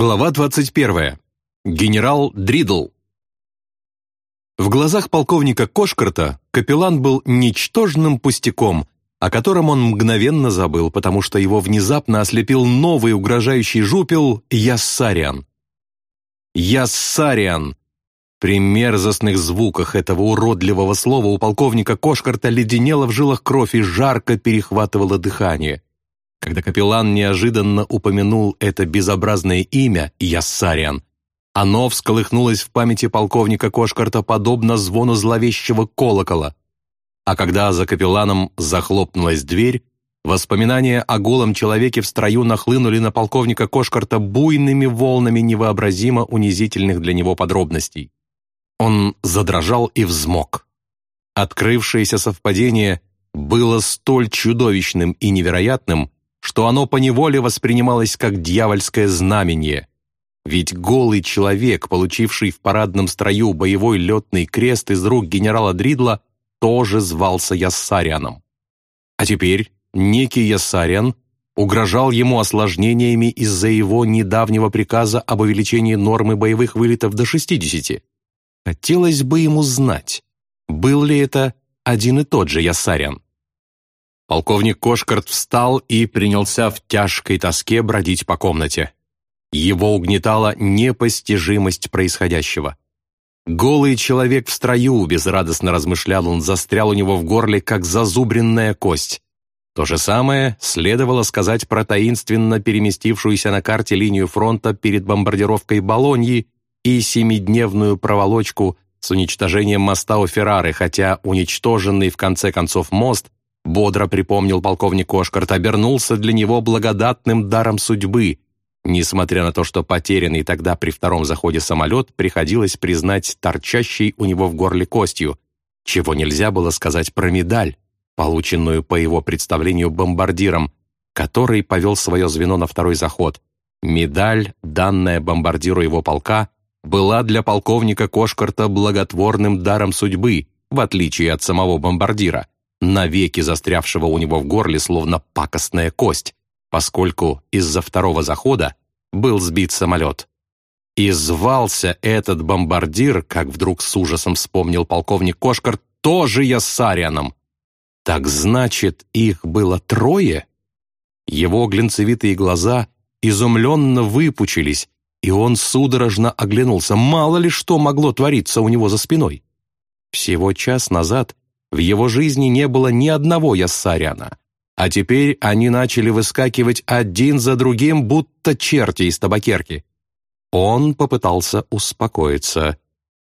Глава 21. Генерал Дридл. В глазах полковника Кошкарта капеллан был ничтожным пустяком, о котором он мгновенно забыл, потому что его внезапно ослепил новый угрожающий жупел Яссариан. Яссариан! При мерзостных звуках этого уродливого слова у полковника Кошкарта леденело в жилах кровь и жарко перехватывало дыхание. Когда капеллан неожиданно упомянул это безобразное имя Яссариан, оно всколыхнулось в памяти полковника Кошкарта подобно звону зловещего колокола. А когда за капелланом захлопнулась дверь, воспоминания о голом человеке в строю нахлынули на полковника Кошкарта буйными волнами невообразимо унизительных для него подробностей. Он задрожал и взмок. Открывшееся совпадение было столь чудовищным и невероятным, что оно поневоле воспринималось как дьявольское знамение. Ведь голый человек, получивший в парадном строю боевой летный крест из рук генерала Дридла, тоже звался Яссарианом. А теперь некий Яссариан угрожал ему осложнениями из-за его недавнего приказа об увеличении нормы боевых вылетов до 60. Хотелось бы ему знать, был ли это один и тот же Яссариан. Полковник Кошкарт встал и принялся в тяжкой тоске бродить по комнате. Его угнетала непостижимость происходящего. Голый человек в строю, безрадостно размышлял он, застрял у него в горле, как зазубренная кость. То же самое следовало сказать про таинственно переместившуюся на карте линию фронта перед бомбардировкой Болоньи и семидневную проволочку с уничтожением моста у Феррары, хотя уничтоженный в конце концов мост бодро припомнил полковник Ошкарт, обернулся для него благодатным даром судьбы. Несмотря на то, что потерянный тогда при втором заходе самолет приходилось признать торчащей у него в горле костью, чего нельзя было сказать про медаль, полученную по его представлению бомбардиром, который повел свое звено на второй заход. Медаль, данная бомбардиру его полка, была для полковника Кошкарта благотворным даром судьбы, в отличие от самого бомбардира – навеки застрявшего у него в горле словно пакостная кость, поскольку из-за второго захода был сбит самолет. И звался этот бомбардир, как вдруг с ужасом вспомнил полковник Кошкар, тоже Яссарианом. Так значит, их было трое? Его глинцевитые глаза изумленно выпучились, и он судорожно оглянулся. Мало ли что могло твориться у него за спиной. Всего час назад в его жизни не было ни одного Яссаряна, а теперь они начали выскакивать один за другим, будто черти из табакерки. Он попытался успокоиться.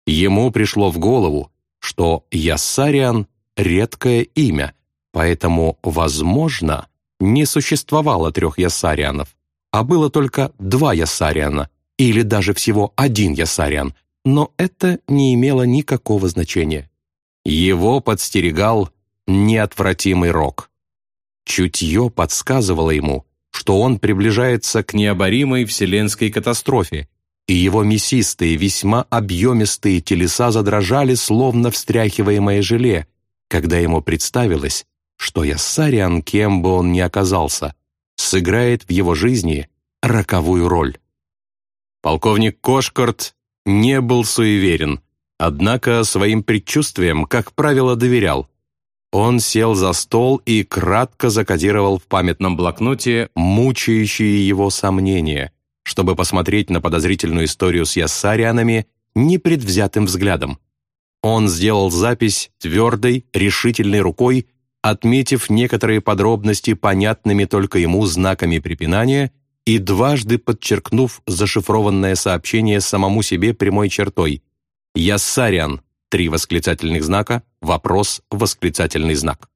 Ему пришло в голову, что Яссариан — редкое имя, поэтому, возможно, не существовало трех Яссарианов, а было только два Яссариана, или даже всего один Яссариан, но это не имело никакого значения. Его подстерегал неотвратимый рок. Чутье подсказывало ему, что он приближается к необоримой вселенской катастрофе, и его мясистые, весьма объемистые телеса задрожали, словно встряхиваемое желе, когда ему представилось, что Яссариан, кем бы он ни оказался, сыграет в его жизни роковую роль. Полковник Кошкарт не был суеверен, Однако своим предчувствиям, как правило, доверял. Он сел за стол и кратко закодировал в памятном блокноте мучающие его сомнения, чтобы посмотреть на подозрительную историю с яссарианами непредвзятым взглядом. Он сделал запись твердой, решительной рукой, отметив некоторые подробности понятными только ему знаками препинания и дважды подчеркнув зашифрованное сообщение самому себе прямой чертой – Яссариан, три восклицательных знака, вопрос, восклицательный знак.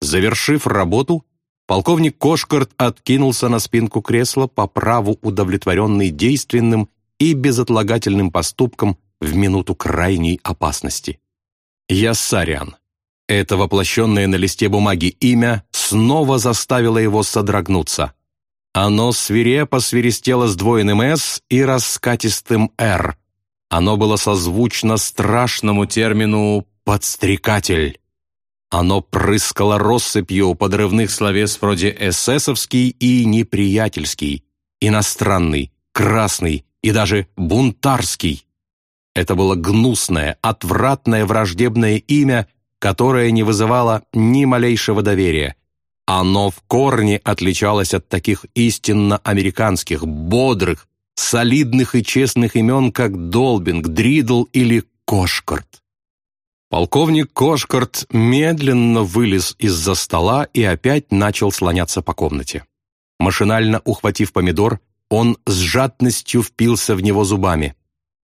Завершив работу, полковник Кошкарт откинулся на спинку кресла по праву удовлетворенный действенным и безотлагательным поступком в минуту крайней опасности. Яссариан. Это воплощенное на листе бумаги имя снова заставило его содрогнуться. Оно свирепо свиристело сдвоенным «С» и раскатистым «Р», оно было созвучно страшному термину «подстрекатель». Оно прыскало россыпью подрывных словес вроде «эсэсовский» и «неприятельский», «иностранный», красный и даже бунтарский. Это было гнусное, отвратное, враждебное имя, которое не вызывало ни малейшего доверия. Оно в корне отличалось от таких истинно американских, бодрых, солидных и честных имен, как Долбинг, Дридл или Кошкарт. Полковник Кошкарт медленно вылез из-за стола и опять начал слоняться по комнате. Машинально ухватив помидор, он с жадностью впился в него зубами.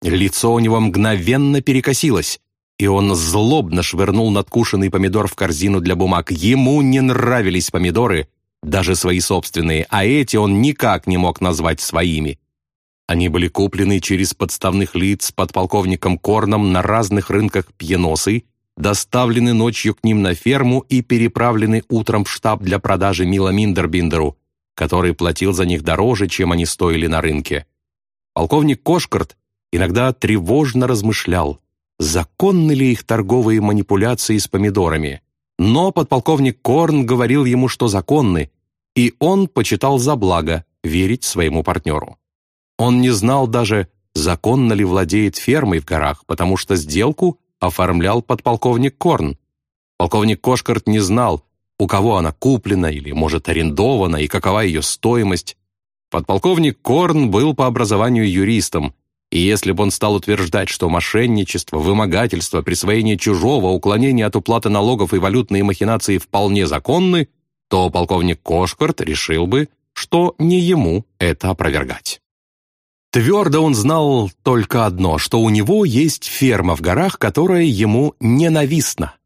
Лицо у него мгновенно перекосилось, и он злобно швырнул надкушенный помидор в корзину для бумаг. Ему не нравились помидоры, даже свои собственные, а эти он никак не мог назвать своими. Они были куплены через подставных лиц под полковником Корном на разных рынках Пьеносы, доставлены ночью к ним на ферму и переправлены утром в штаб для продажи Мила Миндербиндеру, который платил за них дороже, чем они стоили на рынке. Полковник Кошкарт иногда тревожно размышлял, законны ли их торговые манипуляции с помидорами. Но подполковник Корн говорил ему, что законны, и он почитал за благо верить своему партнеру. Он не знал даже, законно ли владеет фермой в горах, потому что сделку оформлял подполковник Корн. Полковник Кошкарт не знал, у кого она куплена или, может, арендована, и какова ее стоимость. Подполковник Корн был по образованию юристом, и если бы он стал утверждать, что мошенничество, вымогательство, присвоение чужого, уклонение от уплаты налогов и валютные махинации вполне законны, то полковник Кошкарт решил бы, что не ему это опровергать. Твердо он знал только одно, что у него есть ферма в горах, которая ему ненавистна.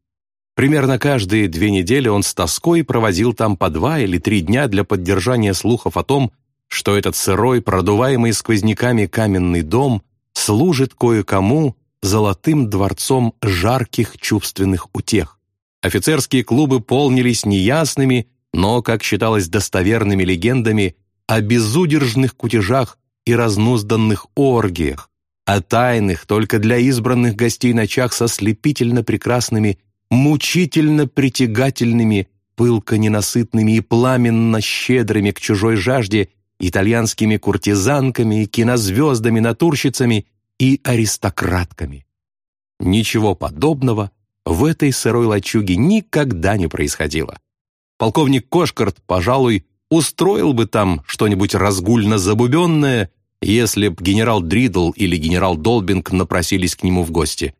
Примерно каждые две недели он с тоской проводил там по два или три дня для поддержания слухов о том, что этот сырой, продуваемый сквозняками каменный дом служит кое-кому золотым дворцом жарких чувственных утех. Офицерские клубы полнились неясными, но, как считалось, достоверными легендами о безудержных кутежах и разнузданных оргиях, о тайных только для избранных гостей ночах со слепительно прекрасными, мучительно притягательными, пылко ненасытными и пламенно щедрыми к чужой жажде итальянскими куртизанками, кинозвездами, натурщицами и аристократками. Ничего подобного в этой сырой лачуге никогда не происходило. Полковник Кошкарт, пожалуй, устроил бы там что-нибудь разгульно-забубенное, если б генерал Дридл или генерал Долбинг напросились к нему в гости.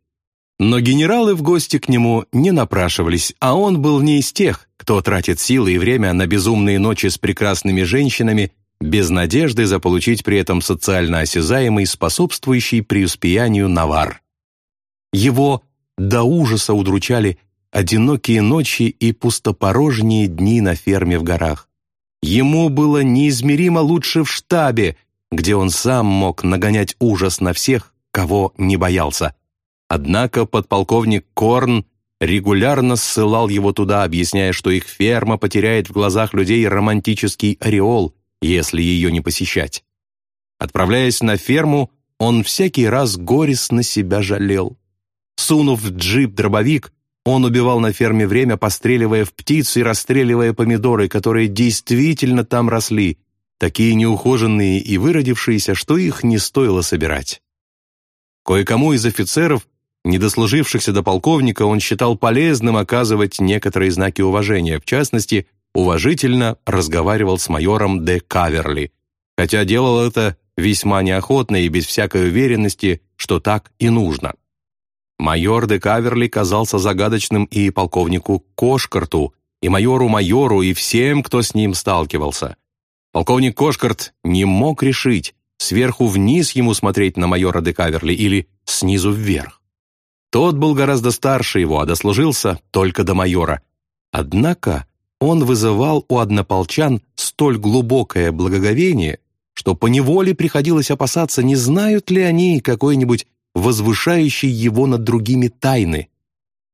Но генералы в гости к нему не напрашивались, а он был не из тех, кто тратит силы и время на безумные ночи с прекрасными женщинами без надежды заполучить при этом социально осязаемый, способствующий преуспеянию навар. Его до ужаса удручали одинокие ночи и пустопорожние дни на ферме в горах. Ему было неизмеримо лучше в штабе, где он сам мог нагонять ужас на всех, кого не боялся. Однако подполковник Корн регулярно ссылал его туда, объясняя, что их ферма потеряет в глазах людей романтический ореол, если ее не посещать. Отправляясь на ферму, он всякий раз горестно себя жалел. Сунув в джип дробовик, он убивал на ферме время, постреливая в птиц и расстреливая помидоры, которые действительно там росли, такие неухоженные и выродившиеся, что их не стоило собирать. Кое-кому из офицеров, не дослужившихся до полковника, он считал полезным оказывать некоторые знаки уважения, в частности, уважительно разговаривал с майором де Каверли, хотя делал это весьма неохотно и без всякой уверенности, что так и нужно. Майор де Каверли казался загадочным и полковнику Кошкарту, и майору-майору, и всем, кто с ним сталкивался. Полковник Кошкарт не мог решить, сверху вниз ему смотреть на майора де Каверли или снизу вверх. Тот был гораздо старше его, а дослужился только до майора. Однако он вызывал у однополчан столь глубокое благоговение, что поневоле приходилось опасаться, не знают ли они какой-нибудь возвышающий его над другими тайны.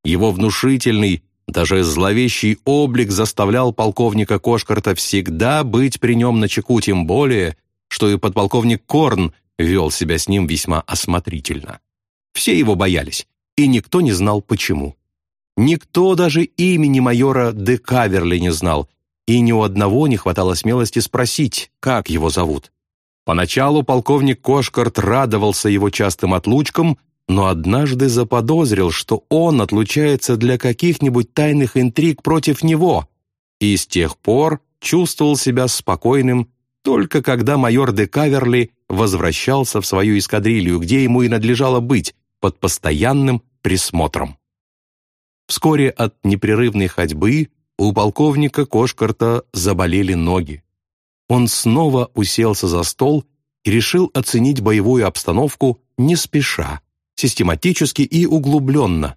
Его внушительный, даже зловещий облик заставлял полковника Кошкарта всегда быть при нем на чеку, тем более, что и подполковник Корн вел себя с ним весьма осмотрительно. Все его боялись, и никто не знал почему. Никто даже имени майора де Каверли не знал, и ни у одного не хватало смелости спросить, как его зовут. Поначалу полковник Кошкарт радовался его частым отлучкам, но однажды заподозрил, что он отлучается для каких-нибудь тайных интриг против него, и с тех пор чувствовал себя спокойным только когда майор де Каверли возвращался в свою эскадрилью, где ему и надлежало быть, под постоянным присмотром. Вскоре от непрерывной ходьбы у полковника Кошкарта заболели ноги. Он снова уселся за стол и решил оценить боевую обстановку не спеша, систематически и углубленно.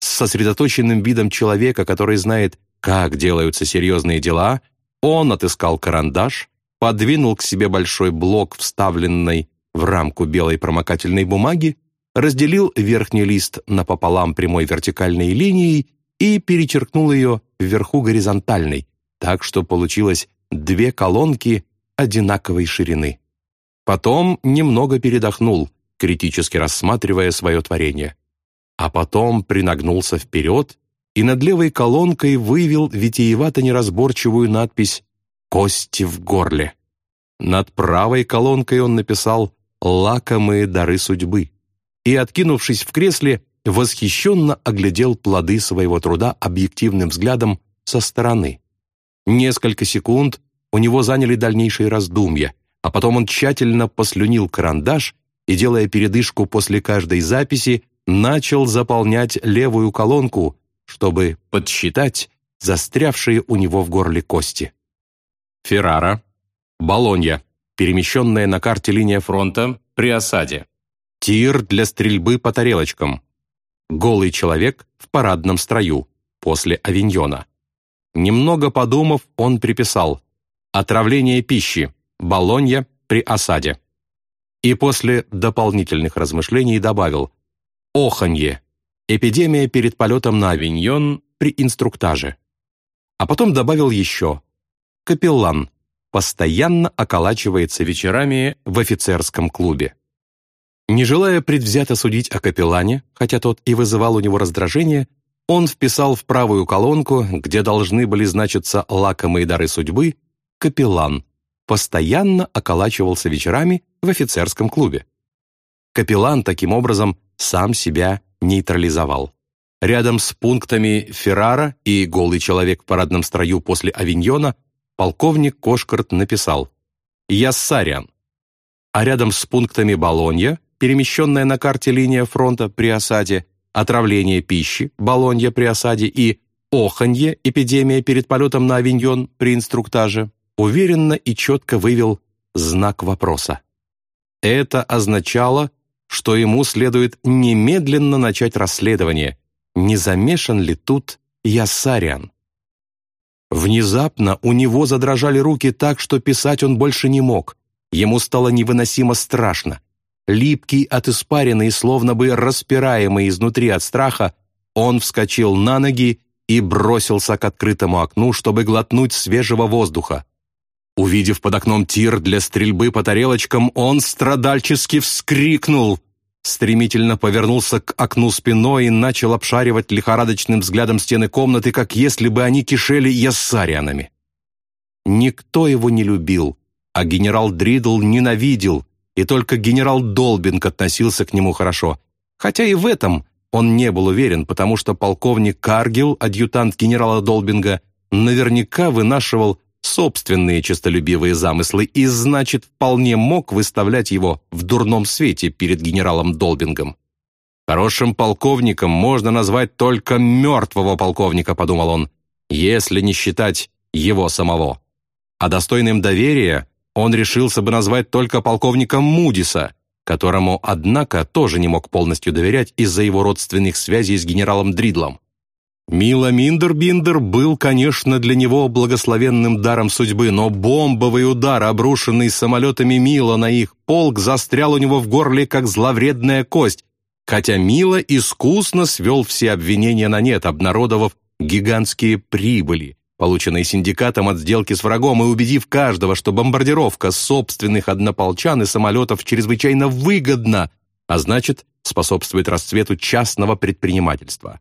С сосредоточенным видом человека, который знает, как делаются серьезные дела, он отыскал карандаш, подвинул к себе большой блок, вставленный в рамку белой промокательной бумаги, разделил верхний лист напополам прямой вертикальной линией и перечеркнул ее вверху горизонтальной, так что получилось две колонки одинаковой ширины. Потом немного передохнул, критически рассматривая свое творение. А потом принагнулся вперед и над левой колонкой вывел витиевато-неразборчивую надпись «Кости в горле». Над правой колонкой он написал «Лакомые дары судьбы» и, откинувшись в кресле, восхищенно оглядел плоды своего труда объективным взглядом со стороны. Несколько секунд у него заняли дальнейшие раздумья, а потом он тщательно послюнил карандаш и, делая передышку после каждой записи, начал заполнять левую колонку, чтобы подсчитать застрявшие у него в горле кости. Феррара, Болонья, перемещенная на карте линия фронта при осаде. Тир для стрельбы по тарелочкам. Голый человек в парадном строю после авиньона. Немного подумав, он приписал «Отравление пищи, Болонья при осаде». И после дополнительных размышлений добавил «Оханье, эпидемия перед полетом на авиньон при инструктаже». А потом добавил еще «Капеллан, постоянно околачивается вечерами в офицерском клубе». Не желая предвзято судить о капеллане, хотя тот и вызывал у него раздражение, он вписал в правую колонку, где должны были значиться лакомые дары судьбы, капеллан, постоянно околачивался вечерами в офицерском клубе. Капеллан таким образом сам себя нейтрализовал. Рядом с пунктами Феррара и голый человек в парадном строю после авиньона полковник Кошкарт написал «Яссариан». А рядом с пунктами Болонья, перемещенная на карте линия фронта при осаде, отравление пищи, Болонья при осаде и оханье, эпидемия перед полетом на авиньон при инструктаже, уверенно и четко вывел знак вопроса. Это означало, что ему следует немедленно начать расследование, не замешан ли тут Ясариан. Внезапно у него задрожали руки так, что писать он больше не мог. Ему стало невыносимо страшно. Липкий от испарины и словно бы распираемый изнутри от страха, он вскочил на ноги и бросился к открытому окну, чтобы глотнуть свежего воздуха. Увидев под окном тир для стрельбы по тарелочкам, он страдальчески вскрикнул, стремительно повернулся к окну спиной и начал обшаривать лихорадочным взглядом стены комнаты, как если бы они кишели яссарианами. Никто его не любил, а генерал Дридл ненавидел, и только генерал Долбинг относился к нему хорошо. Хотя и в этом он не был уверен, потому что полковник Каргил, адъютант генерала Долбинга, наверняка вынашивал собственные честолюбивые замыслы и, значит, вполне мог выставлять его в дурном свете перед генералом Долбингом. «Хорошим полковником можно назвать только мертвого полковника», — подумал он, «если не считать его самого. А достойным доверия он решился бы назвать только полковника Мудиса, которому, однако, тоже не мог полностью доверять из-за его родственных связей с генералом Дридлом. Мила Миндербиндер был, конечно, для него благословенным даром судьбы, но бомбовый удар, обрушенный самолетами Мила на их полк, застрял у него в горле, как зловредная кость, хотя Мила искусно свел все обвинения на нет, обнародовав гигантские прибыли, полученной синдикатом от сделки с врагом и убедив каждого, что бомбардировка собственных однополчан и самолетов чрезвычайно выгодна, а значит, способствует расцвету частного предпринимательства.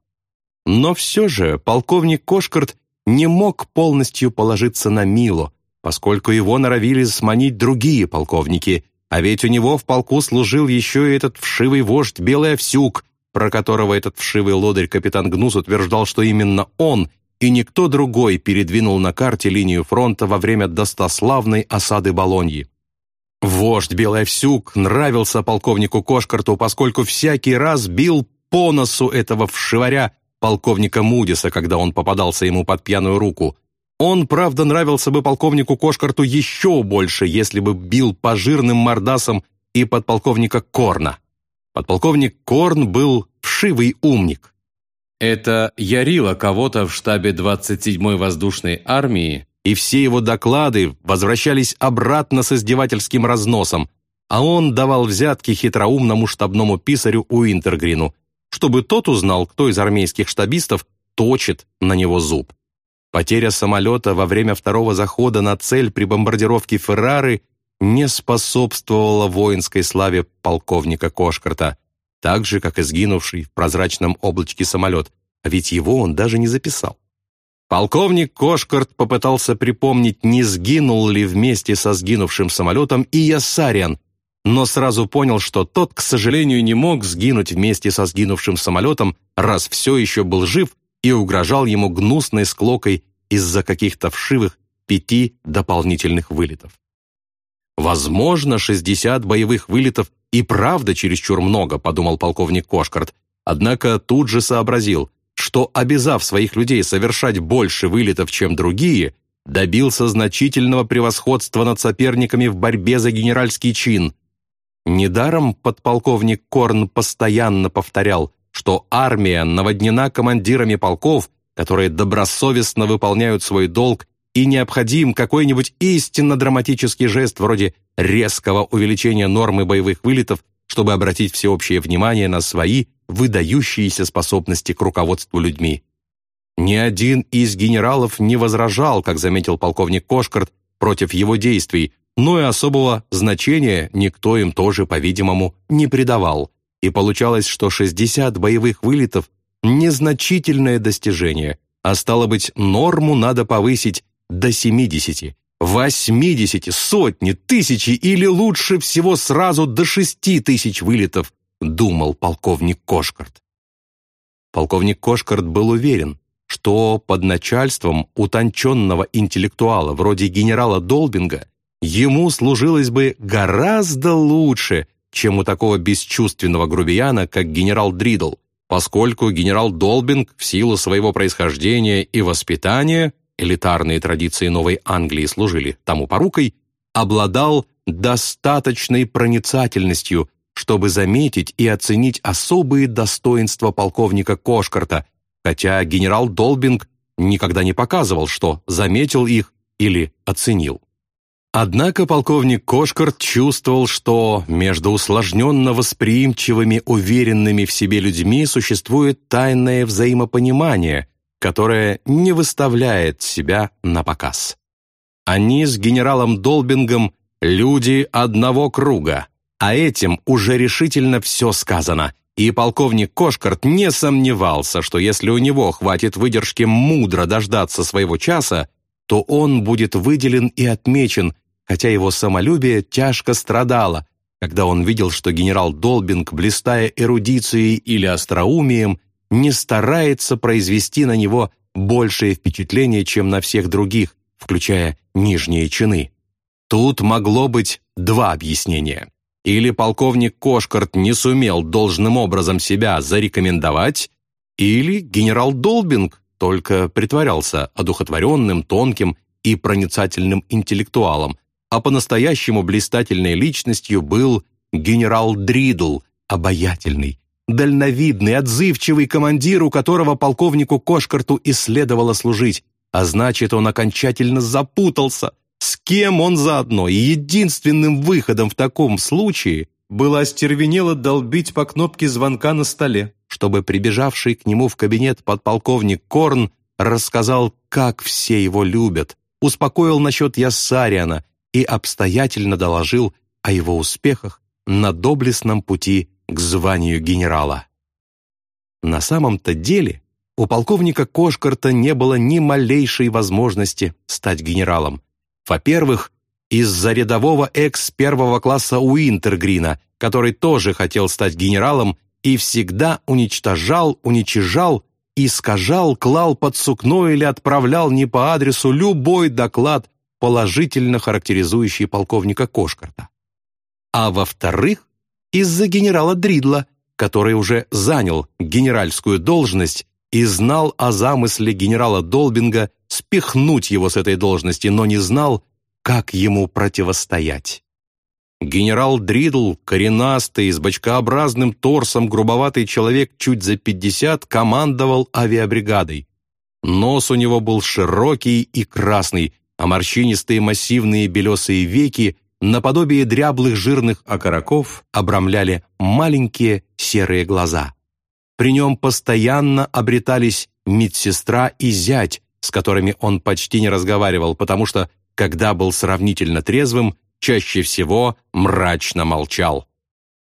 Но все же полковник Кошкарт не мог полностью положиться на Мило, поскольку его норовили сманить другие полковники, а ведь у него в полку служил еще и этот вшивый вождь Белый Овсюк, про которого этот вшивый лодырь капитан Гнус утверждал, что именно он и никто другой передвинул на карте линию фронта во время достославной осады Болоньи. Вождь Белый Овсюк нравился полковнику Кошкарту, поскольку всякий раз бил по носу этого вшиваря полковника Мудиса, когда он попадался ему под пьяную руку. Он, правда, нравился бы полковнику Кошкарту еще больше, если бы бил по жирным мордасам и подполковника Корна. Подполковник Корн был вшивый умник. Это ярило кого-то в штабе 27-й воздушной армии, и все его доклады возвращались обратно с издевательским разносом, а он давал взятки хитроумному штабному писарю Уинтергрину – чтобы тот узнал, кто из армейских штабистов точит на него зуб. Потеря самолета во время второго захода на цель при бомбардировке Феррары не способствовала воинской славе полковника Кошкарта, так же, как и сгинувший в прозрачном облачке самолет, а ведь его он даже не записал. Полковник Кошкарт попытался припомнить, не сгинул ли вместе со сгинувшим самолетом и Ясариан, но сразу понял, что тот, к сожалению, не мог сгинуть вместе со сгинувшим самолетом, раз все еще был жив и угрожал ему гнусной склокой из-за каких-то вшивых пяти дополнительных вылетов. «Возможно, 60 боевых вылетов и правда чересчур много», подумал полковник Кошкарт, однако тут же сообразил, что, обязав своих людей совершать больше вылетов, чем другие, добился значительного превосходства над соперниками в борьбе за генеральский чин – Недаром подполковник Корн постоянно повторял, что армия наводнена командирами полков, которые добросовестно выполняют свой долг, и необходим какой-нибудь истинно драматический жест вроде резкого увеличения нормы боевых вылетов, чтобы обратить всеобщее внимание на свои выдающиеся способности к руководству людьми. Ни один из генералов не возражал, как заметил полковник Кошкарт, против его действий, но и особого значения никто им тоже, по-видимому, не придавал, и получалось, что 60 боевых вылетов – незначительное достижение, а стало быть, норму надо повысить до 70, 80, сотни, тысячи или лучше всего сразу до 6 тысяч вылетов, думал полковник Кошкарт. Полковник Кошкарт был уверен, что под начальством утонченного интеллектуала вроде генерала Долбинга ему служилось бы гораздо лучше, чем у такого бесчувственного грубияна, как генерал Дридл, поскольку генерал Долбинг в силу своего происхождения и воспитания, элитарные традиции Новой Англии служили тому порукой, обладал достаточной проницательностью, чтобы заметить и оценить особые достоинства полковника Кошкарта, хотя генерал Долбинг никогда не показывал, что заметил их или оценил. Однако полковник Кошкарт чувствовал, что между усложненно восприимчивыми, уверенными в себе людьми существует тайное взаимопонимание, которое не выставляет себя на показ. Они с генералом Долбингом люди одного круга, а этим уже решительно все сказано, и полковник Кошкарт не сомневался, что если у него хватит выдержки мудро дождаться своего часа, то он будет выделен и отмечен хотя его самолюбие тяжко страдало, когда он видел, что генерал Долбинг, блистая эрудицией или остроумием, не старается произвести на него большее впечатление, чем на всех других, включая нижние чины. Тут могло быть два объяснения. Или полковник Кошкарт не сумел должным образом себя зарекомендовать, или генерал Долбинг только притворялся одухотворенным, тонким и проницательным интеллектуалом, а по-настоящему блистательной личностью был генерал Дридл, обаятельный, дальновидный, отзывчивый командир, у которого полковнику Кошкарту и следовало служить, а значит, он окончательно запутался, с кем он заодно, и единственным выходом в таком случае было остервенело долбить по кнопке звонка на столе, чтобы прибежавший к нему в кабинет подполковник Корн рассказал, как все его любят, успокоил насчет Яссариана и обстоятельно доложил о его успехах на доблестном пути к званию генерала. На самом-то деле у полковника Кошкарта не было ни малейшей возможности стать генералом. Во-первых, из-за рядового экс первого класса Уинтергрина, который тоже хотел стать генералом и всегда уничтожал, уничижал, искажал, клал под сукно или отправлял не по адресу любой доклад, положительно характеризующий полковника Кошкарта. А во-вторых, из-за генерала Дридла, который уже занял генеральскую должность и знал о замысле генерала Долбинга спихнуть его с этой должности, но не знал, как ему противостоять. Генерал Дридл, коренастый, с бочкообразным торсом, грубоватый человек чуть за пятьдесят, командовал авиабригадой. Нос у него был широкий и красный, а морщинистые массивные белесые веки наподобие дряблых жирных окороков обрамляли маленькие серые глаза. При нем постоянно обретались медсестра и зять, с которыми он почти не разговаривал, потому что, когда был сравнительно трезвым, чаще всего мрачно молчал.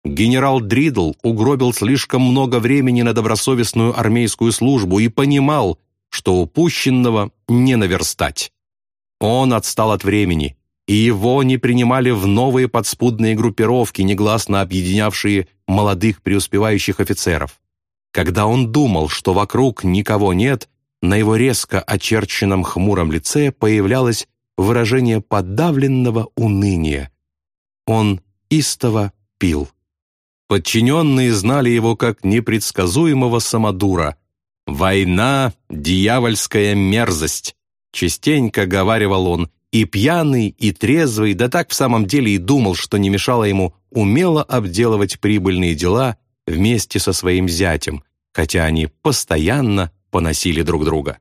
Генерал Дридл угробил слишком много времени на добросовестную армейскую службу и понимал, что упущенного не наверстать. Он отстал от времени, и его не принимали в новые подспудные группировки, негласно объединявшие молодых преуспевающих офицеров. Когда он думал, что вокруг никого нет, на его резко очерченном хмуром лице появлялось выражение подавленного уныния. Он истово пил. Подчиненные знали его как непредсказуемого самодура. «Война — дьявольская мерзость», — частенько говаривал он, и пьяный, и трезвый, да так в самом деле и думал, что не мешало ему умело обделывать прибыльные дела вместе со своим зятем, хотя они постоянно поносили друг друга.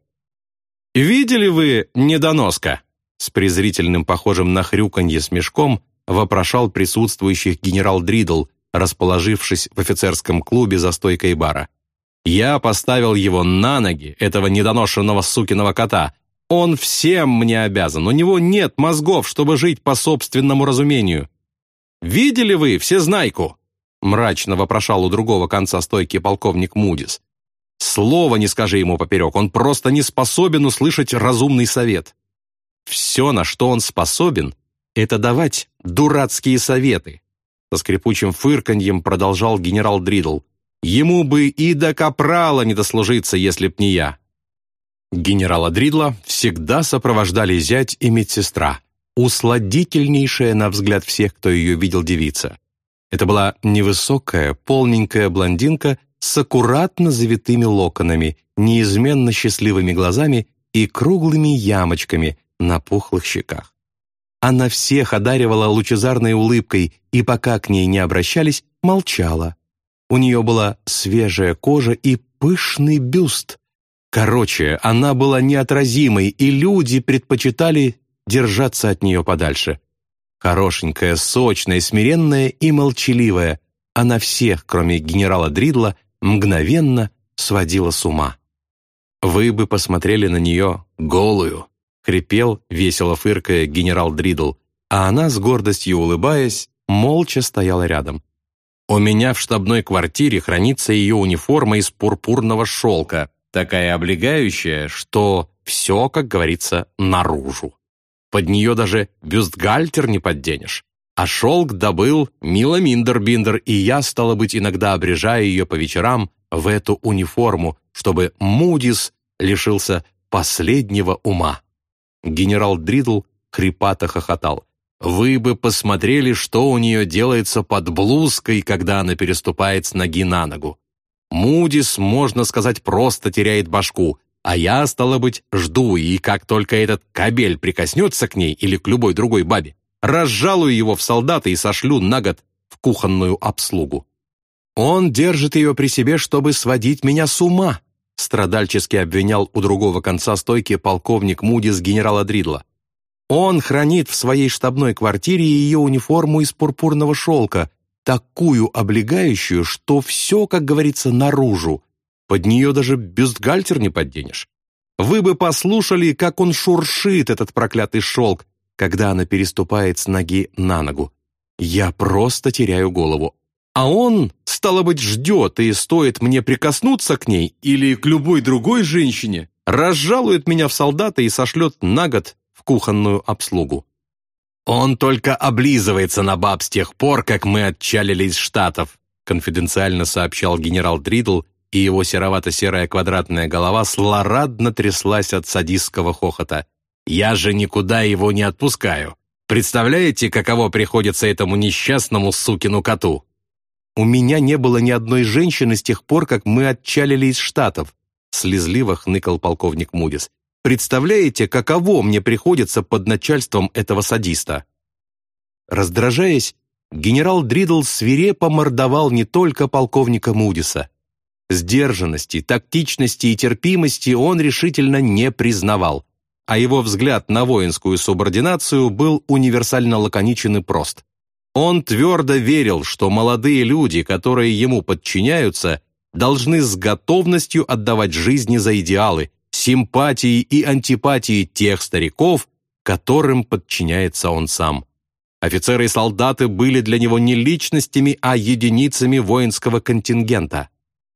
«Видели вы недоноска?» С презрительным, похожим на хрюканье смешком, вопрошал присутствующих генерал Дридл, расположившись в офицерском клубе за стойкой бара. «Я поставил его на ноги, этого недоношенного сукиного кота. Он всем мне обязан, у него нет мозгов, чтобы жить по собственному разумению. Видели вы всезнайку?» мрачно вопрошал у другого конца стойки полковник Мудис. «Слова не скажи ему поперек, он просто не способен услышать разумный совет. Все, на что он способен, это давать дурацкие советы». Со скрипучим фырканьем продолжал генерал Дридл. «Ему бы и до капрала не дослужиться, если б не я». Генерала Дридла всегда сопровождали зять и медсестра, усладительнейшая на взгляд всех, кто ее видел девица. Это была невысокая, полненькая блондинка с аккуратно завитыми локонами, неизменно счастливыми глазами и круглыми ямочками на пухлых щеках. Она всех одаривала лучезарной улыбкой и, пока к ней не обращались, молчала. У нее была свежая кожа и пышный бюст. Короче, она была неотразимой, и люди предпочитали держаться от нее подальше. Хорошенькая, сочная, смиренная и молчаливая, она всех, кроме генерала Дридла, мгновенно сводила с ума. Вы бы посмотрели на нее голую, хрипел, весело фыркая генерал Дридл, а она, с гордостью улыбаясь, молча стояла рядом. «У меня в штабной квартире хранится ее униформа из пурпурного шелка, такая облегающая, что все, как говорится, наружу. Под нее даже бюстгальтер не подденешь. А шелк добыл Мила Миндербиндер, и я, стало быть, иногда обрежаю ее по вечерам в эту униформу, чтобы Мудис лишился последнего ума. Генерал Дридл хрипато хохотал. «Вы бы посмотрели, что у нее делается под блузкой, когда она переступает с ноги на ногу. Мудис, можно сказать, просто теряет башку, а я, стало быть, жду, и как только этот кабель прикоснется к ней или к любой другой бабе, разжалую его в солдаты и сошлю на год в кухонную обслугу. Он держит ее при себе, чтобы сводить меня с ума, страдальчески обвинял у другого конца стойки полковник Мудис генерала Дридла. Он хранит в своей штабной квартире ее униформу из пурпурного шелка, такую облегающую, что все, как говорится, наружу. Под нее даже бюстгальтер не подденешь. Вы бы послушали, как он шуршит, этот проклятый шелк, когда она переступает с ноги на ногу. Я просто теряю голову. А он, стало быть, ждет, и стоит мне прикоснуться к ней или к любой другой женщине, разжалует меня в солдаты и сошлет на год в кухонную обслугу. «Он только облизывается на баб с тех пор, как мы отчалили из Штатов», конфиденциально сообщал генерал Дридл, и его серовато-серая квадратная голова злорадно тряслась от садистского хохота. «Я же никуда его не отпускаю. Представляете, каково приходится этому несчастному сукину коту?» «У меня не было ни одной женщины с тех пор, как мы отчалили из Штатов», слезливо хныкал полковник Мудис. Представляете, каково мне приходится под начальством этого садиста?» Раздражаясь, генерал Дридл свирепо мордовал не только полковника Мудиса. Сдержанности, тактичности и терпимости он решительно не признавал, а его взгляд на воинскую субординацию был универсально лаконичен и прост. Он твердо верил, что молодые люди, которые ему подчиняются, должны с готовностью отдавать жизни за идеалы, симпатии и антипатии тех стариков, которым подчиняется он сам. Офицеры и солдаты были для него не личностями, а единицами воинского контингента.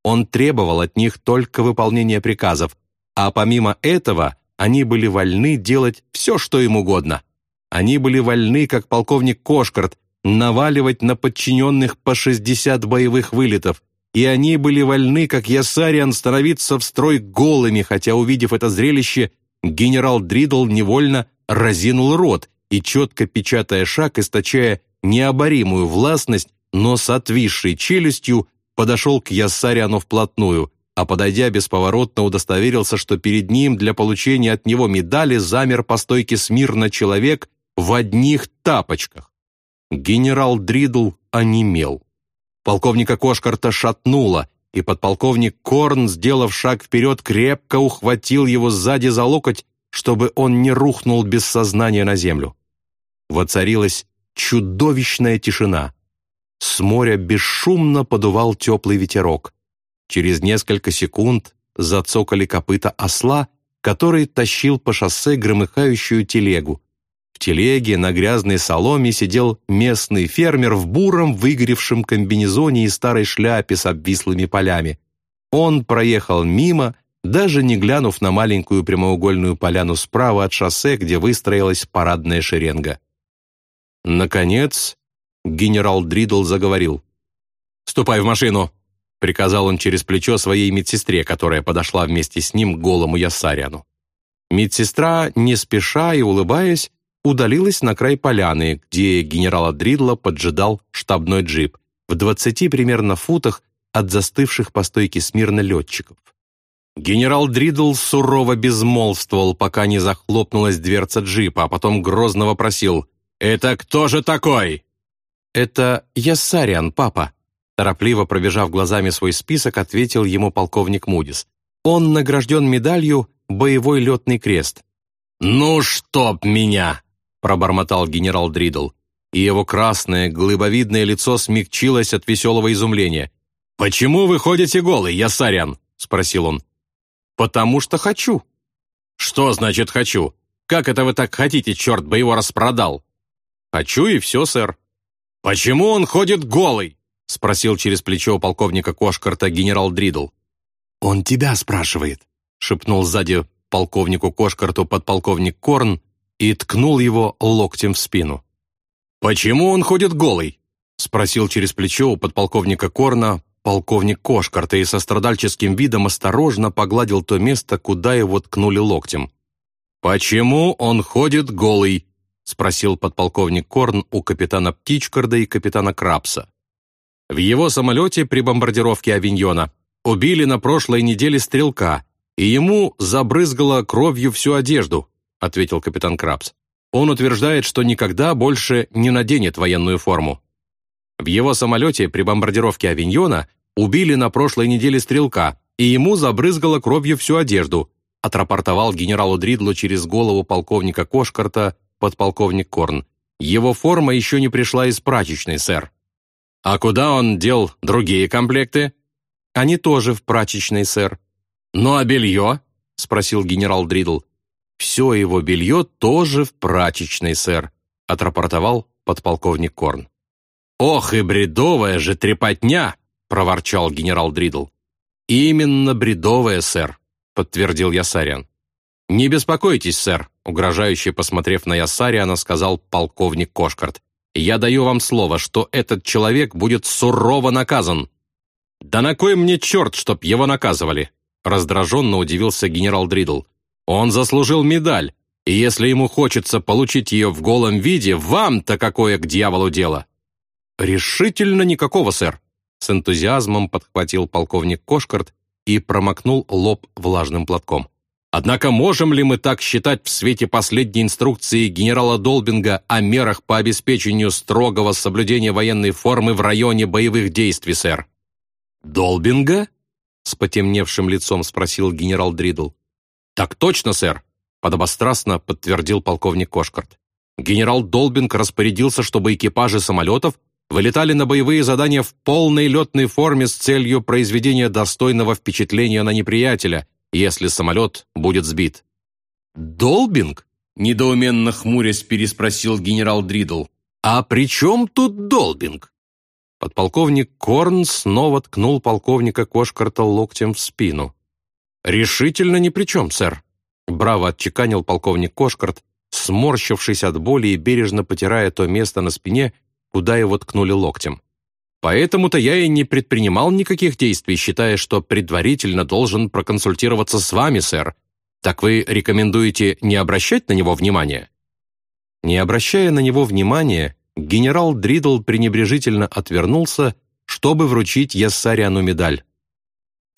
Он требовал от них только выполнения приказов, а помимо этого они были вольны делать все, что им угодно. Они были вольны, как полковник Кошкарт, наваливать на подчиненных по 60 боевых вылетов, и они были вольны, как Ясариан, становиться в строй голыми, хотя, увидев это зрелище, генерал Дридл невольно разинул рот и, четко печатая шаг, источая необоримую властность, но с отвисшей челюстью, подошел к Ясариану вплотную, а, подойдя бесповоротно, удостоверился, что перед ним для получения от него медали замер по стойке смирно человек в одних тапочках. Генерал Дридл онемел. Полковника Кошкарта шатнуло, и подполковник Корн, сделав шаг вперед, крепко ухватил его сзади за локоть, чтобы он не рухнул без сознания на землю. Воцарилась чудовищная тишина. С моря бесшумно подувал теплый ветерок. Через несколько секунд зацокали копыта осла, который тащил по шоссе громыхающую телегу, в телеге на грязной соломе сидел местный фермер в буром выгоревшем комбинезоне и старой шляпе с обвислыми полями. Он проехал мимо, даже не глянув на маленькую прямоугольную поляну справа от шоссе, где выстроилась парадная шеренга. Наконец, генерал Дридл заговорил. «Ступай в машину!» — приказал он через плечо своей медсестре, которая подошла вместе с ним к голому Ясаряну. Медсестра, не спеша и улыбаясь, удалилась на край поляны, где генерала Дридла поджидал штабной джип в двадцати примерно футах от застывших по стойке смирно летчиков. Генерал Дридл сурово безмолвствовал, пока не захлопнулась дверца джипа, а потом грозно вопросил «Это кто же такой?» «Это Яссариан, папа», торопливо пробежав глазами свой список, ответил ему полковник Мудис. «Он награжден медалью «Боевой летный крест». «Ну, чтоб меня!» Пробормотал генерал Дридл, и его красное, глыбовидное лицо смягчилось от веселого изумления. «Почему вы ходите голый, Йоссариан?» — спросил он. «Потому что хочу». «Что значит «хочу»? Как это вы так хотите, черт бы его распродрал?» «Хочу и все, сэр». «Почему он ходит голый?» — спросил через плечо у полковника Кэткарта генерал Дридл. «Он тебя спрашивает», — шепнул сзади полковнику Кошкарту подполковник Корн, и ткнул его локтем в спину. «Почему он ходит голый?» — спросил через плечо у подполковника Корна полковник Кошкарта и со страдальческим видом осторожно погладил то место, куда его ткнули локтем. «Почему он ходит голый?» — спросил подполковник Корн у капитана Птичкарда и капитана Крабса. В его самолете при бомбардировке Авиньона убили на прошлой неделе стрелка, и ему забрызгало кровью всю одежду, — ответил капитан Крабс. «Он утверждает, что никогда больше не наденет военную форму. В его самолете при бомбардировке Авиньона убили на прошлой неделе стрелка, и ему забрызгало кровью всю одежду», отрапортовал генералу Дридлу через голову полковника Кошкарта подполковник Корн. «Его форма еще не пришла из прачечной, сэр». «А куда он дел другие комплекты?» «Они тоже в прачечной, сэр». «Ну а белье?» — спросил генерал Дридл. «Все его белье тоже в прачечной, сэр», — отрапортовал подполковник Корн. «Ох и бредовая же трепотня!» — проворчал генерал Дридл. «Именно бредовая, сэр», — подтвердил Йоссариан. «Не беспокойтесь, сэр», угрожающе посмотрев на Ясариана, сказал полковник Кошкарт. «Я даю вам слово, что этот человек будет сурово наказан». «Да на кой мне черт, чтоб его наказывали?» раздраженно удивился генерал Дридл. «Он заслужил медаль, и если ему хочется получить ее в голом виде, вам-то какое к дьяволу дело?» «Решительно никакого, сэр», с энтузиазмом подхватил полковник Кошкарт и промокнул лоб влажным платком. Однако можем ли мы так считать в свете последней инструкции генерала Долбинга о мерах по обеспечению строгого соблюдения военной формы в районе боевых действий, сэр? Долбинга? С потемневшим лицом спросил генерал Дридл. Так точно, сэр, подобострастно подтвердил полковник Кошкарт. Генерал Долбинг распорядился, чтобы экипажи самолетов вылетали на боевые задания в полной летной форме с целью произведения достойного впечатления на неприятеля – если самолет будет сбит. «Долбинг?» – недоуменно хмурясь переспросил генерал Дридл. «А при чем тут Долбинг?» Подполковник Корн снова ткнул полковника Кошкарта локтем в спину. «Решительно ни при чем, сэр», – браво отчеканил полковник Кошкарт, сморщившись от боли и бережно потирая то место на спине, куда его ткнули локтем. Поэтому-то я и не предпринимал никаких действий, считая, что предварительно должен проконсультироваться с вами, сэр. Так вы рекомендуете не обращать на него внимания?» Не обращая на него внимания, генерал Дридл пренебрежительно отвернулся, чтобы вручить Яссариану медаль.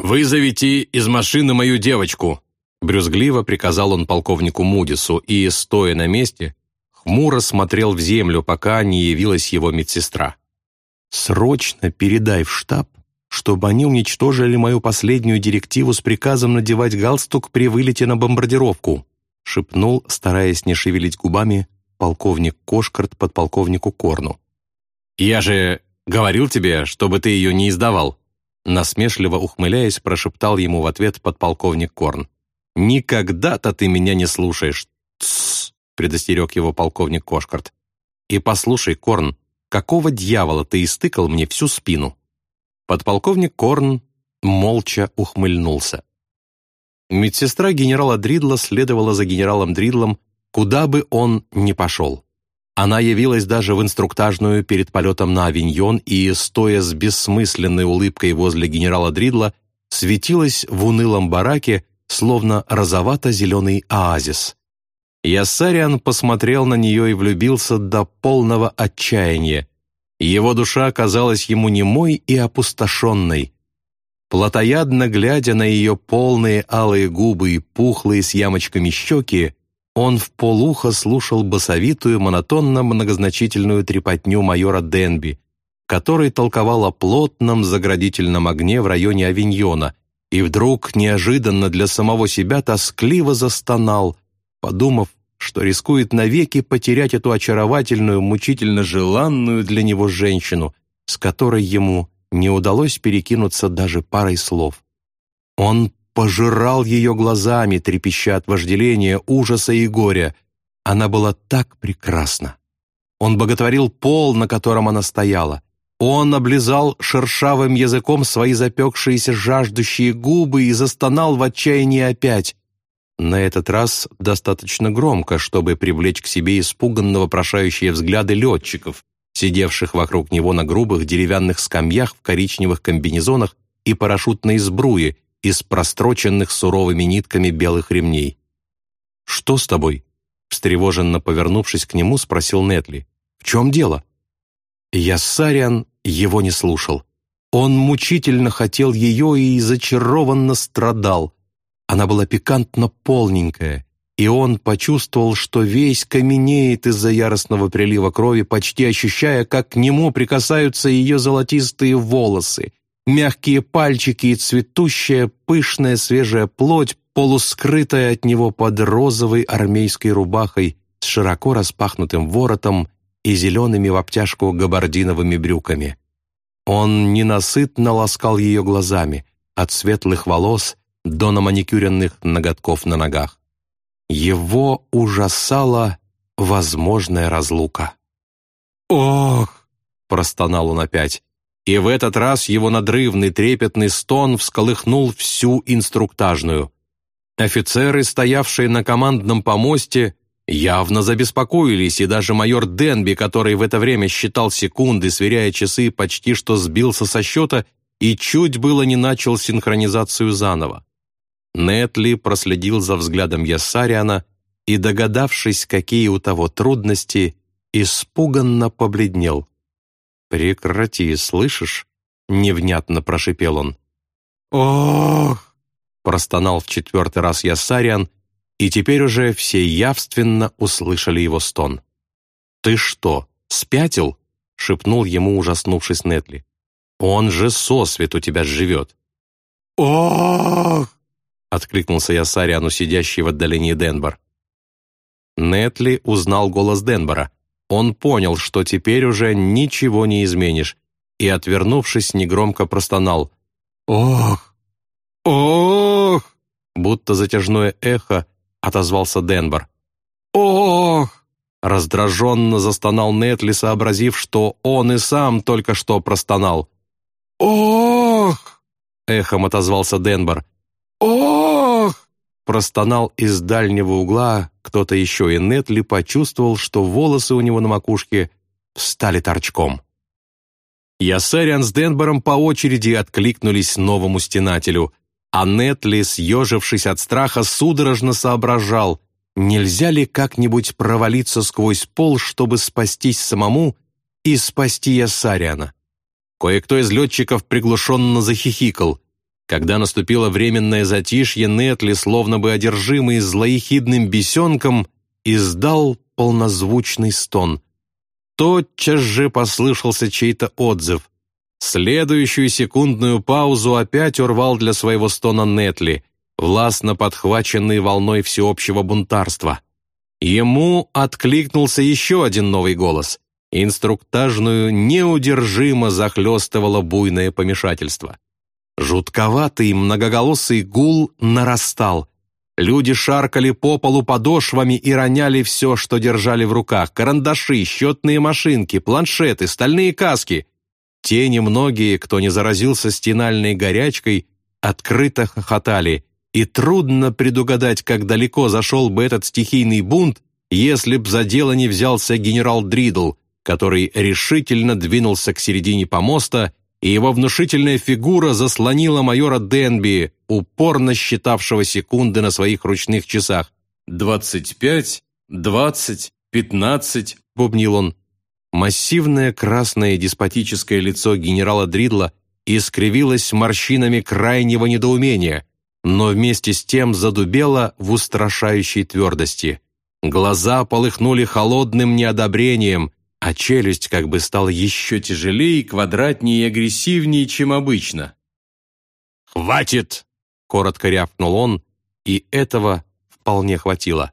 «Вызовите из машины мою девочку!» Брюзгливо приказал он полковнику Мудису и, стоя на месте, хмуро смотрел в землю, пока не явилась его медсестра. Срочно передай в штаб, чтобы они уничтожили мою последнюю директиву с приказом надевать галстук при вылете на бомбардировку», шепнул, стараясь не шевелить губами, полковник Кошкарт подполковнику Корну. «Я же говорил тебе, чтобы ты ее не издавал», насмешливо ухмыляясь, прошептал ему в ответ подполковник Корн. «Никогда-то ты меня не слушаешь!» «Тссс!» — предостерег его полковник Кошкарт. «И послушай, Корн, какого дьявола ты истыкал мне всю спину?» Подполковник Корн молча ухмыльнулся. Медсестра генерала Дридла следовала за генералом Дридлом, куда бы он ни пошел. Она явилась даже в инструктажную перед полетом на авиньон и, стоя с бессмысленной улыбкой возле генерала Дридла, светилась в унылом бараке, словно розовато-зеленый оазис. Яссариан посмотрел на нее и влюбился до полного отчаяния. Его душа казалась ему немой и опустошенной. Платоядно глядя на ее полные алые губы и пухлые с ямочками щеки, он в полухо слушал басовитую, монотонно-многозначительную трепотню майора Денби, который толковал о плотном заградительном огне в районе Авиньона, и вдруг, неожиданно для самого себя, тоскливо застонал, подумав, что рискует навеки потерять эту очаровательную, мучительно желанную для него женщину, с которой ему не удалось перекинуться даже парой слов. Он пожирал ее глазами, трепеща от вожделения, ужаса и горя. Она была так прекрасна. Он боготворил пол, на котором она стояла. Он облизал шершавым языком свои запекшиеся жаждущие губы и застонал в отчаянии опять. На этот раз достаточно громко, чтобы привлечь к себе испуганно вопрошающие взгляды летчиков, сидевших вокруг него на грубых деревянных скамьях в коричневых комбинезонах и парашютной сбруе из простроченных суровыми нитками белых ремней. «Что с тобой?» Встревоженно повернувшись к нему, спросил Нетли. «В чем дело?» Яссариан его не слушал. Он мучительно хотел ее и зачарованно страдал – она была пикантно полненькая, и он почувствовал, что весь каменеет из-за яростного прилива крови, почти ощущая, как к нему прикасаются ее золотистые волосы, мягкие пальчики и цветущая, пышная, свежая плоть, полускрытая от него под розовой армейской рубахой с широко распахнутым воротом и зелеными в обтяжку габардиновыми брюками. Он ненасытно ласкал ее глазами, от светлых волос до наманикюренных ноготков на ногах. Его ужасала возможная разлука. «Ох!» — простонал он опять. И в этот раз его надрывный трепетный стон всколыхнул всю инструктажную. Офицеры, стоявшие на командном помосте, явно забеспокоились, и даже майор Денби, который в это время считал секунды, сверяя часы, почти что сбился со счета и чуть было не начал синхронизацию заново. Нетли проследил за взглядом Яссариана и, догадавшись, какие у того трудности, испуганно побледнел. «Прекрати, слышишь?» — невнятно прошипел он. «Ох!» — простонал в четвертый раз Яссариан, и теперь уже все явственно услышали его стон. «Ты что, спятил?» — шепнул ему, ужаснувшись Нетли. «Он же сосвет у тебя живет». «Ох!» — откликнулся Яссариану, сидящий в отдалении Денбор. Нетли узнал голос Денбора. Он понял, что теперь уже ничего не изменишь, и, отвернувшись, негромко простонал. «Ох! Ох!» Будто затяжное эхо отозвался Денбор. «Ох!» Раздраженно застонал Нетли, сообразив, что он и сам только что простонал. «Ох!» Эхом отозвался Денбор. «Ох!» Простонал из дальнего угла кто-то еще, и Нетли почувствовал, что волосы у него на макушке встали торчком. Ясариан с Денбором по очереди откликнулись новому стенателю, а Нетли, съежившись от страха, судорожно соображал, нельзя ли как-нибудь провалиться сквозь пол, чтобы спастись самому и спасти Ясариана. Кое-кто из летчиков приглушенно захихикал. Когда наступило временное затишье, Нетли, словно бы одержимый злоехидным бесенком, издал полнозвучный стон. Тотчас же послышался чей-то отзыв. Следующую секундную паузу опять урвал для своего стона Нетли, властно подхваченный волной всеобщего бунтарства. Ему откликнулся еще один новый голос. Инструктажную неудержимо захлестывало буйное помешательство. Жутковатый многоголосый гул нарастал. Люди шаркали по полу подошвами и роняли все, что держали в руках. Карандаши, счетные машинки, планшеты, стальные каски. Те немногие, кто не заразился стенальной горячкой, открыто хохотали. И трудно предугадать, как далеко зашел бы этот стихийный бунт, если б за дело не взялся генерал Дридл, который решительно двинулся к середине помоста и его внушительная фигура заслонила майора Денби, упорно считавшего секунды на своих ручных часах. «Двадцать пять, двадцать, пятнадцать», — бубнил он. Массивное красное деспотическое лицо генерала Дридла искривилось морщинами крайнего недоумения, но вместе с тем задубело в устрашающей твердости. Глаза полыхнули холодным неодобрением, а челюсть как бы стала еще тяжелее, квадратнее и агрессивнее, чем обычно. «Хватит!» — коротко рявкнул он, и этого вполне хватило.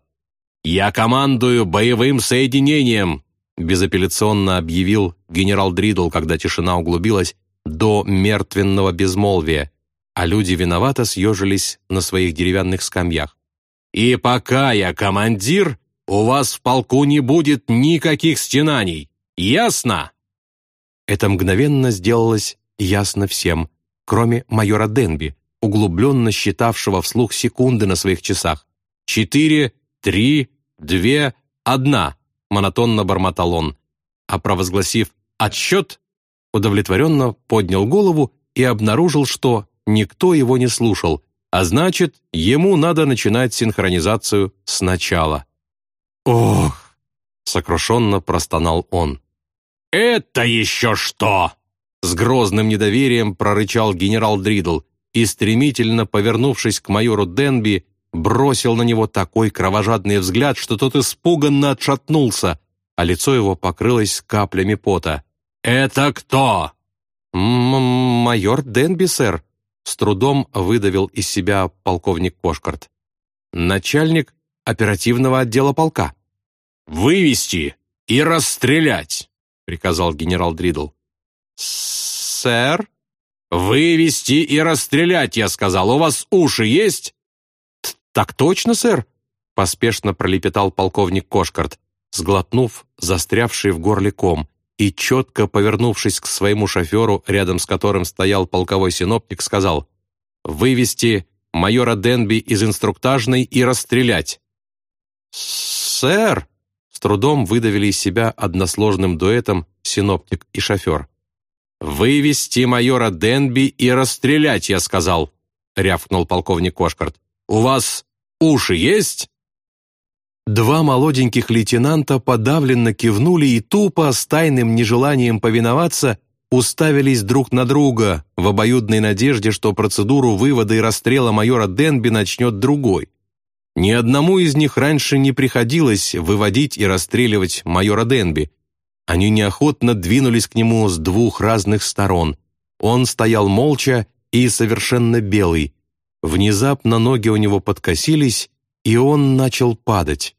«Я командую боевым соединением!» — безапелляционно объявил генерал Дридл, когда тишина углубилась до мертвенного безмолвия, а люди виновато съежились на своих деревянных скамьях. «И пока я командир, у вас в полку не будет никаких стенаний. Ясно?» Это мгновенно сделалось ясно всем, кроме майора Денби, углубленно считавшего вслух секунды на своих часах. «Четыре, три, две, одна», — монотонно бормотал он. А провозгласив «отсчет», удовлетворенно поднял голову и обнаружил, что никто его не слушал, а значит, ему надо начинать синхронизацию сначала. «Ох!» — сокрушенно простонал он. «Это еще что?» С грозным недоверием прорычал генерал Дридл и, стремительно повернувшись к майору Денби, бросил на него такой кровожадный взгляд, что тот испуганно отшатнулся, а лицо его покрылось каплями пота. «Это кто?» М «Майор Денби, сэр», — с трудом выдавил из себя полковник Кошкарт. «Начальник оперативного отдела полка». «Вывести и расстрелять!» — приказал генерал Дридл. «Сэр?» «Вывести и расстрелять, я сказал. У вас уши есть?» «Так точно, сэр?» — поспешно пролепетал полковник Кошкарт, сглотнув застрявший в горле ком, и, четко повернувшись к своему шоферу, рядом с которым стоял полковой синоптик, сказал «Вывести майора Денби из инструктажной и расстрелять». «Сэр!» — с трудом выдавили из себя односложным дуэтом синоптик и шофер. «Вывести майора Денби и расстрелять, я сказал», — рявкнул полковник Кошкарт. «У вас уши есть?» Два молоденьких лейтенанта подавленно кивнули и тупо, с тайным нежеланием повиноваться, уставились друг на друга в обоюдной надежде, что процедуру вывода и расстрела майора Денби начнет другой. Ни одному из них раньше не приходилось выводить и расстреливать майора Денби. Они неохотно двинулись к нему с двух разных сторон. Он стоял молча и совершенно белый. Внезапно ноги у него подкосились, и он начал падать.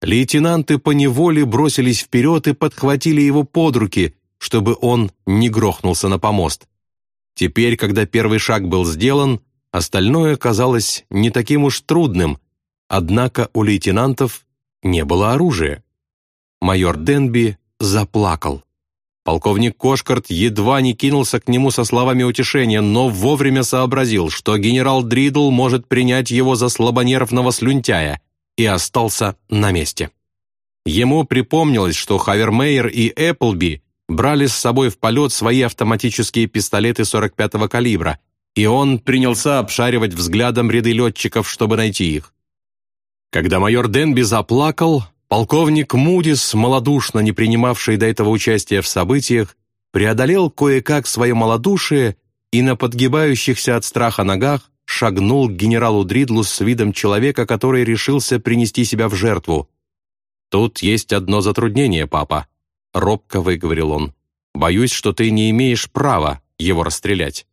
Лейтенанты поневоле бросились вперед и подхватили его под руки, чтобы он не грохнулся на помост. Теперь, когда первый шаг был сделан, остальное казалось не таким уж трудным, однако у лейтенантов не было оружия. Майор Денби заплакал. Полковник Кошкарт едва не кинулся к нему со словами утешения, но вовремя сообразил, что генерал Дридл может принять его за слабонервного слюнтяя, и остался на месте. Ему припомнилось, что Хавермейер и Эпплби брали с собой в полет свои автоматические пистолеты 45-го калибра, и он принялся обшаривать взглядом ряды летчиков, чтобы найти их. Когда майор Денби заплакал, полковник Мудис, малодушно не принимавший до этого участия в событиях, преодолел кое-как свое малодушие и на подгибающихся от страха ногах шагнул к генералу Дридлу с видом человека, который решился принести себя в жертву. «Тут есть одно затруднение, папа», — робко выговорил он. «Боюсь, что ты не имеешь права его расстрелять».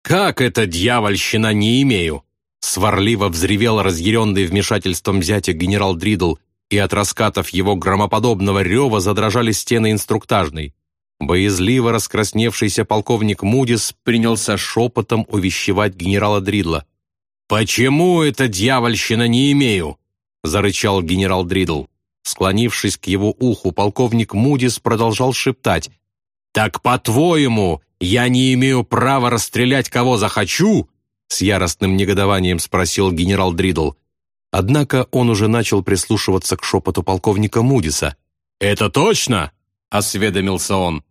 «Как это, дьявольщина, не имею?» Сварливо взревел разъяренный вмешательством зятя генерал Дридл, и от раскатов его громоподобного рева задрожали стены инструктажной. Боязливо раскрасневшийся полковник Мудис принялся шепотом увещевать генерала Дридла. «Почему это дьявольщина не имею?» — зарычал генерал Дридл. Склонившись к его уху, полковник Мудис продолжал шептать. «Так, по-твоему, я не имею права расстрелять кого захочу?» С яростным негодованием спросил генерал Дридл. Однако он уже начал прислушиваться к шепоту полковника Мудиса. «Это точно?» — осведомился он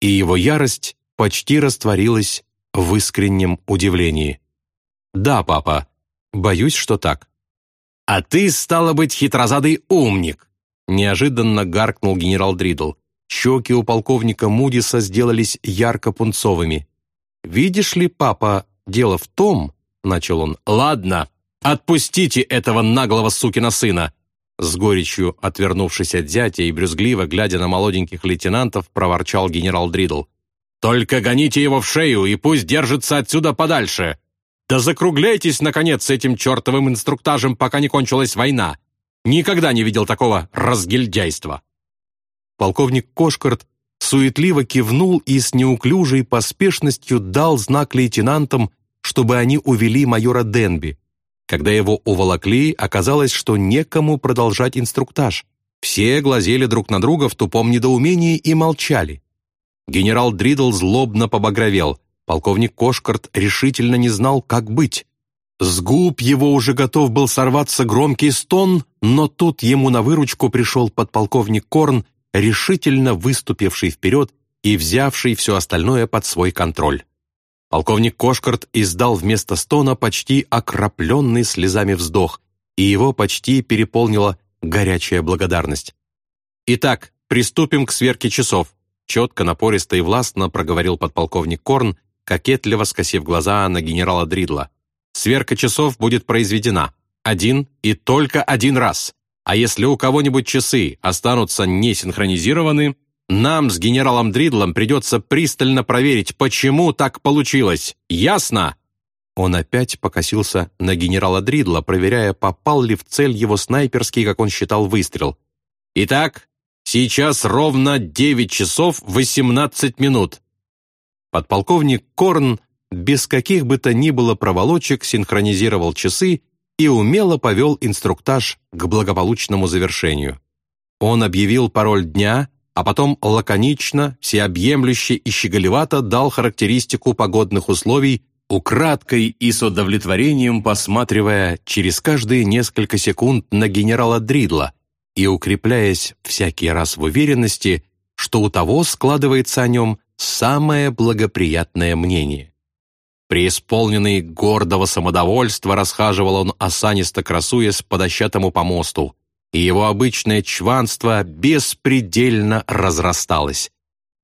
и его ярость почти растворилась в искреннем удивлении. «Да, папа, боюсь, что так». «А ты, стало быть, хитрозадый умник!» неожиданно гаркнул генерал Дридл. Щеки у полковника Мудиса сделались ярко-пунцовыми. «Видишь ли, папа, дело в том...» — начал он. «Ладно, отпустите этого наглого сукина сына!» С горечью, отвернувшись от зятя и брюзгливо, глядя на молоденьких лейтенантов, проворчал генерал Дридл. «Только гоните его в шею и пусть держится отсюда подальше! Да закругляйтесь, наконец, с этим чертовым инструктажем, пока не кончилась война! Никогда не видел такого разгильдяйства!» Полковник Кошкарт суетливо кивнул и с неуклюжей поспешностью дал знак лейтенантам, чтобы они увели майора Денби. Когда его уволокли, оказалось, что некому продолжать инструктаж. Все глазели друг на друга в тупом недоумении и молчали. Генерал Дридл злобно побагровел. Полковник Кошкарт решительно не знал, как быть. С губ его уже готов был сорваться громкий стон, но тут ему на выручку пришел подполковник Корн, решительно выступивший вперед и взявший все остальное под свой контроль. Полковник Кошкарт издал вместо стона почти окропленный слезами вздох, и его почти переполнила горячая благодарность. «Итак, приступим к сверке часов», четко, напористо и властно проговорил подполковник Корн, кокетливо скосив глаза на генерала Дридла. «Сверка часов будет произведена. Один и только один раз. А если у кого-нибудь часы останутся не синхронизированы, нам с генералом Дридлом придется пристально проверить, почему так получилось. Ясно?» Он опять покосился на генерала Дридла, проверяя, попал ли в цель его снайперский, как он считал, выстрел. «Итак, сейчас ровно 9 часов 18 минут». Подполковник Корн без каких бы то ни было проволочек синхронизировал часы и умело повел инструктаж к благополучному завершению. Он объявил пароль дня, а потом лаконично, всеобъемлюще и щеголевато дал характеристику погодных условий украдкой и с удовлетворением посматривая через каждые несколько секунд на генерала Дридла и укрепляясь всякий раз в уверенности, что у того складывается о нем самое благоприятное мнение. Преисполненный гордого самодовольства расхаживал он осанисто красуясь по дощатому помосту, и его обычное чванство беспредельно разрасталось.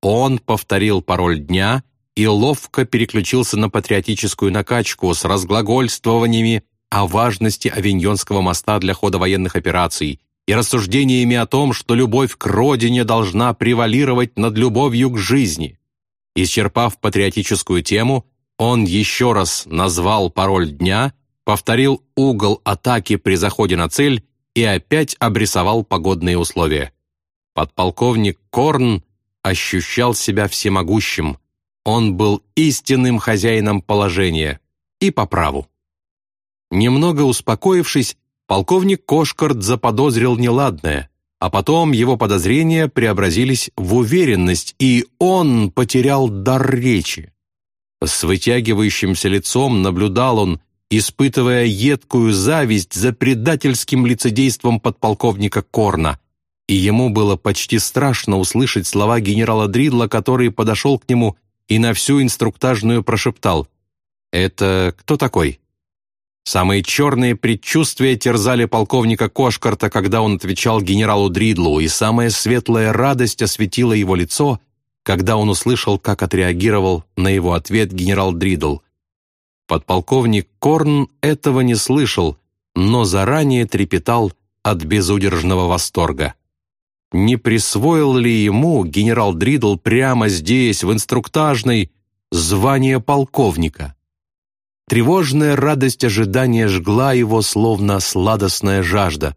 Он повторил пароль дня и ловко переключился на патриотическую накачку с разглагольствованиями о важности Авиньонского моста для хода военных операций и рассуждениями о том, что любовь к родине должна превалировать над любовью к жизни. Исчерпав патриотическую тему, он еще раз назвал пароль дня, повторил угол атаки при заходе на цель и опять обрисовал погодные условия. Подполковник Корн ощущал себя всемогущим. Он был истинным хозяином положения и по праву. Немного успокоившись, полковник Кошкарт заподозрил неладное, а потом его подозрения преобразились в уверенность, и он потерял дар речи. С вытягивающимся лицом наблюдал он, испытывая едкую зависть за предательским лицедейством подполковника Корна, и ему было почти страшно услышать слова генерала Дридла, который подошел к нему и на всю инструктажную прошептал «Это кто такой?» Самые черные предчувствия терзали полковника Кошкарта, когда он отвечал генералу Дридлу, и самая светлая радость осветила его лицо — когда он услышал, как отреагировал на его ответ генерал Дридл. Подполковник Корн этого не слышал, но заранее трепетал от безудержного восторга. Не присвоил ли ему генерал Дридл прямо здесь, в инструктажной, звание полковника? Тревожная радость ожидания жгла его, словно сладостная жажда.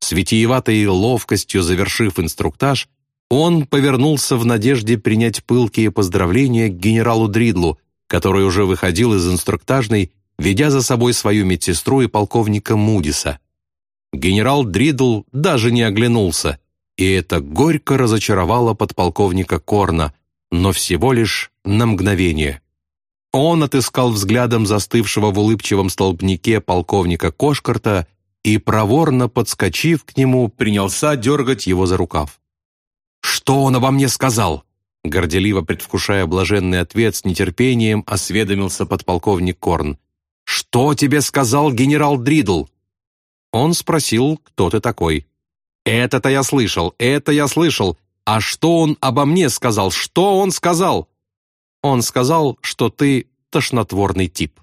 С витиеватой ловкостью завершив инструктаж, он повернулся в надежде принять пылкие поздравления к генералу Дридлу, который уже выходил из инструктажной, ведя за собой свою медсестру и полковника Мудиса. Генерал Дридл даже не оглянулся, и это горько разочаровало подполковника Корна, но всего лишь на мгновение. Он отыскал взглядом застывшего в улыбчивом столбнике полковника Кошкарта и, проворно подскочив к нему, принялся дергать его за рукав. «Что он обо мне сказал?» Горделиво предвкушая блаженный ответ с нетерпением, осведомился подполковник Корн. «Что тебе сказал генерал Дридл?» Он спросил, кто ты такой. «Это-то я слышал, это я слышал. А что он обо мне сказал? Что он сказал?» «Он сказал, что ты тошнотворный тип».